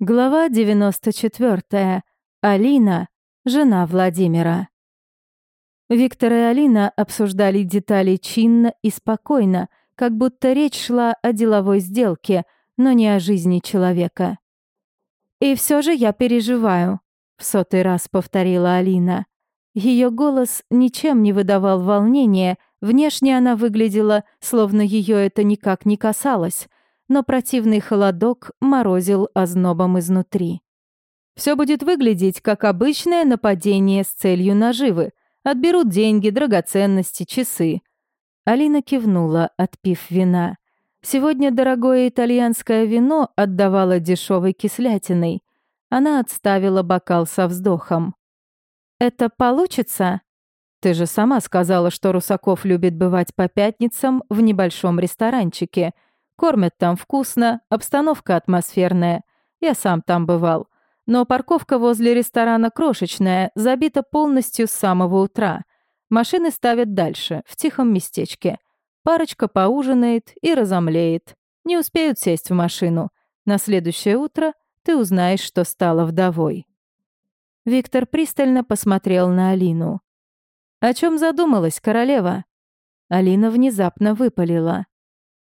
Глава 94. Алина, жена Владимира. Виктор и Алина обсуждали детали чинно и спокойно, как будто речь шла о деловой сделке, но не о жизни человека. «И все же я переживаю», — в сотый раз повторила Алина. Ее голос ничем не выдавал волнения, внешне она выглядела, словно ее это никак не касалось — но противный холодок морозил ознобом изнутри. Все будет выглядеть как обычное нападение с целью наживы. Отберут деньги, драгоценности, часы. Алина кивнула, отпив вина. Сегодня дорогое итальянское вино отдавало дешевой кислятиной. Она отставила бокал со вздохом. «Это получится?» «Ты же сама сказала, что Русаков любит бывать по пятницам в небольшом ресторанчике», Кормят там вкусно, обстановка атмосферная. Я сам там бывал. Но парковка возле ресторана крошечная, забита полностью с самого утра. Машины ставят дальше, в тихом местечке. Парочка поужинает и разомлеет. Не успеют сесть в машину. На следующее утро ты узнаешь, что стала вдовой. Виктор пристально посмотрел на Алину. «О чем задумалась королева?» Алина внезапно выпалила.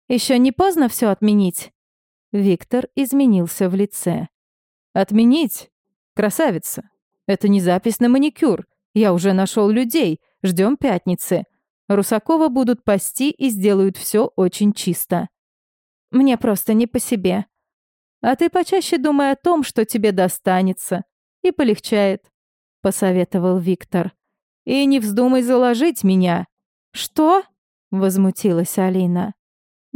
Еще не поздно все отменить?» Виктор изменился в лице. «Отменить? Красавица! Это не запись на маникюр. Я уже нашел людей. Ждем пятницы. Русакова будут пасти и сделают все очень чисто. Мне просто не по себе. А ты почаще думай о том, что тебе достанется. И полегчает», — посоветовал Виктор. «И не вздумай заложить меня». «Что?» — возмутилась Алина.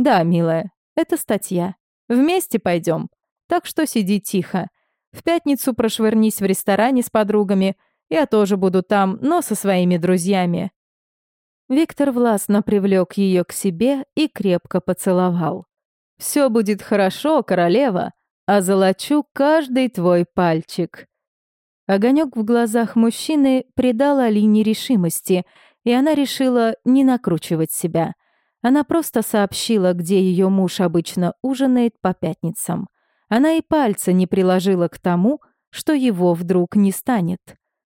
«Да, милая, это статья. Вместе пойдем. Так что сиди тихо. В пятницу прошвырнись в ресторане с подругами. Я тоже буду там, но со своими друзьями». Виктор властно привлек ее к себе и крепко поцеловал. «Все будет хорошо, королева, а золочу каждый твой пальчик». Огонек в глазах мужчины придал Алине решимости, и она решила не накручивать себя. Она просто сообщила, где ее муж обычно ужинает по пятницам. Она и пальца не приложила к тому, что его вдруг не станет.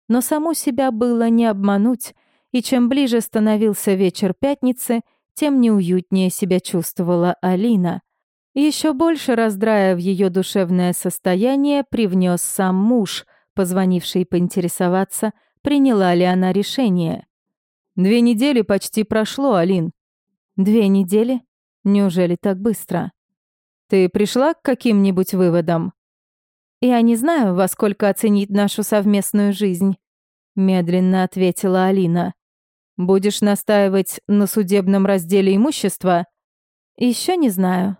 Но саму себя было не обмануть, и чем ближе становился вечер пятницы, тем неуютнее себя чувствовала Алина. Еще больше раздрая в ее душевное состояние привнес сам муж, позвонивший поинтересоваться, приняла ли она решение. «Две недели почти прошло, Алин. Две недели? Неужели так быстро? Ты пришла к каким-нибудь выводам? Я не знаю, во сколько оценить нашу совместную жизнь, медленно ответила Алина. Будешь настаивать на судебном разделе имущества? Еще не знаю.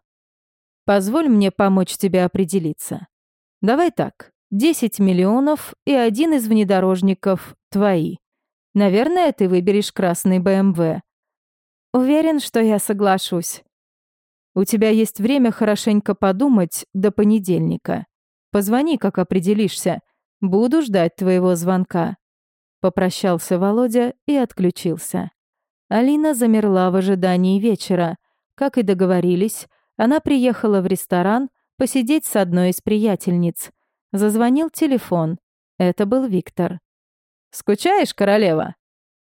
Позволь мне помочь тебе определиться. Давай так. 10 миллионов и один из внедорожников твои. Наверное, ты выберешь красный БМВ. Уверен, что я соглашусь. У тебя есть время хорошенько подумать до понедельника. Позвони, как определишься. Буду ждать твоего звонка. Попрощался Володя и отключился. Алина замерла в ожидании вечера. Как и договорились, она приехала в ресторан посидеть с одной из приятельниц. Зазвонил телефон. Это был Виктор. «Скучаешь, королева?»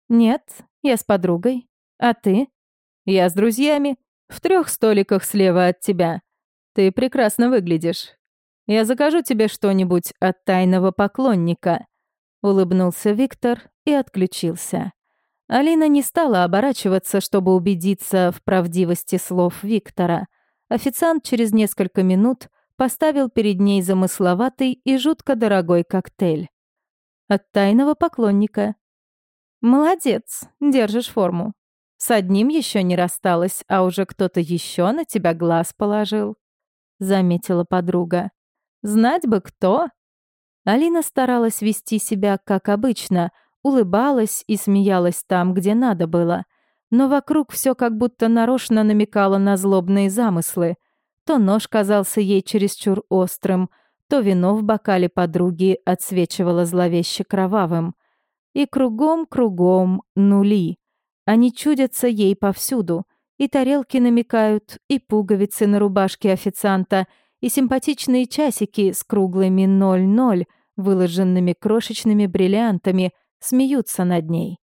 «Нет, я с подругой. А ты?» Я с друзьями, в трех столиках слева от тебя. Ты прекрасно выглядишь. Я закажу тебе что-нибудь от тайного поклонника». Улыбнулся Виктор и отключился. Алина не стала оборачиваться, чтобы убедиться в правдивости слов Виктора. Официант через несколько минут поставил перед ней замысловатый и жутко дорогой коктейль. От тайного поклонника. «Молодец, держишь форму. С одним еще не рассталась, а уже кто-то еще на тебя глаз положил», — заметила подруга. «Знать бы кто». Алина старалась вести себя как обычно, улыбалась и смеялась там, где надо было. Но вокруг все как будто нарочно намекало на злобные замыслы. То нож казался ей чересчур острым, то вино в бокале подруги отсвечивало зловеще кровавым. И кругом-кругом нули. Они чудятся ей повсюду. И тарелки намекают, и пуговицы на рубашке официанта, и симпатичные часики с круглыми 0-0, выложенными крошечными бриллиантами, смеются над ней.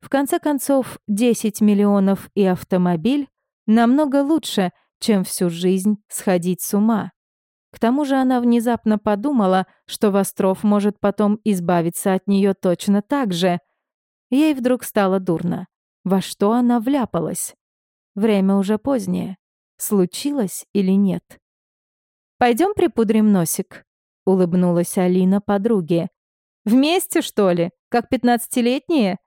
В конце концов, 10 миллионов и автомобиль намного лучше, чем всю жизнь сходить с ума. К тому же она внезапно подумала, что Востров может потом избавиться от нее точно так же. Ей вдруг стало дурно. Во что она вляпалась? Время уже позднее. Случилось или нет? Пойдем припудрим носик», — улыбнулась Алина подруге. «Вместе, что ли? Как пятнадцатилетние?»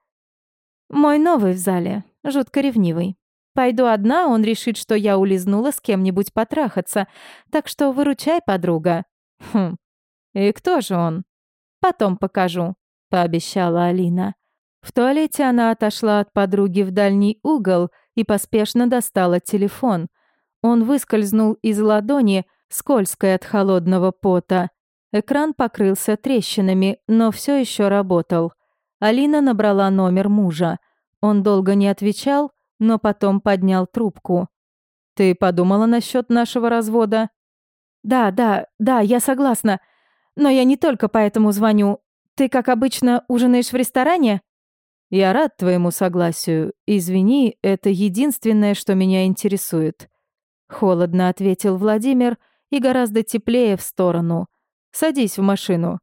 «Мой новый в зале, жутко ревнивый. Пойду одна, он решит, что я улизнула с кем-нибудь потрахаться, так что выручай, подруга». «Хм, и кто же он?» «Потом покажу», — пообещала Алина. В туалете она отошла от подруги в дальний угол и поспешно достала телефон. Он выскользнул из ладони, скользкой от холодного пота. Экран покрылся трещинами, но все еще работал. Алина набрала номер мужа. Он долго не отвечал, но потом поднял трубку. «Ты подумала насчет нашего развода?» «Да, да, да, я согласна. Но я не только поэтому звоню. Ты, как обычно, ужинаешь в ресторане?» «Я рад твоему согласию. Извини, это единственное, что меня интересует». Холодно ответил Владимир и гораздо теплее в сторону. «Садись в машину».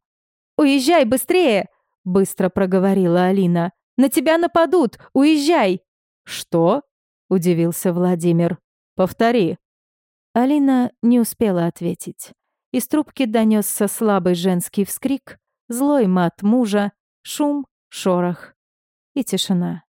«Уезжай быстрее!» — быстро проговорила Алина. «На тебя нападут! Уезжай!» «Что?» — удивился Владимир. «Повтори». Алина не успела ответить. Из трубки донесся слабый женский вскрик, злой мат мужа, шум, шорох и тишина.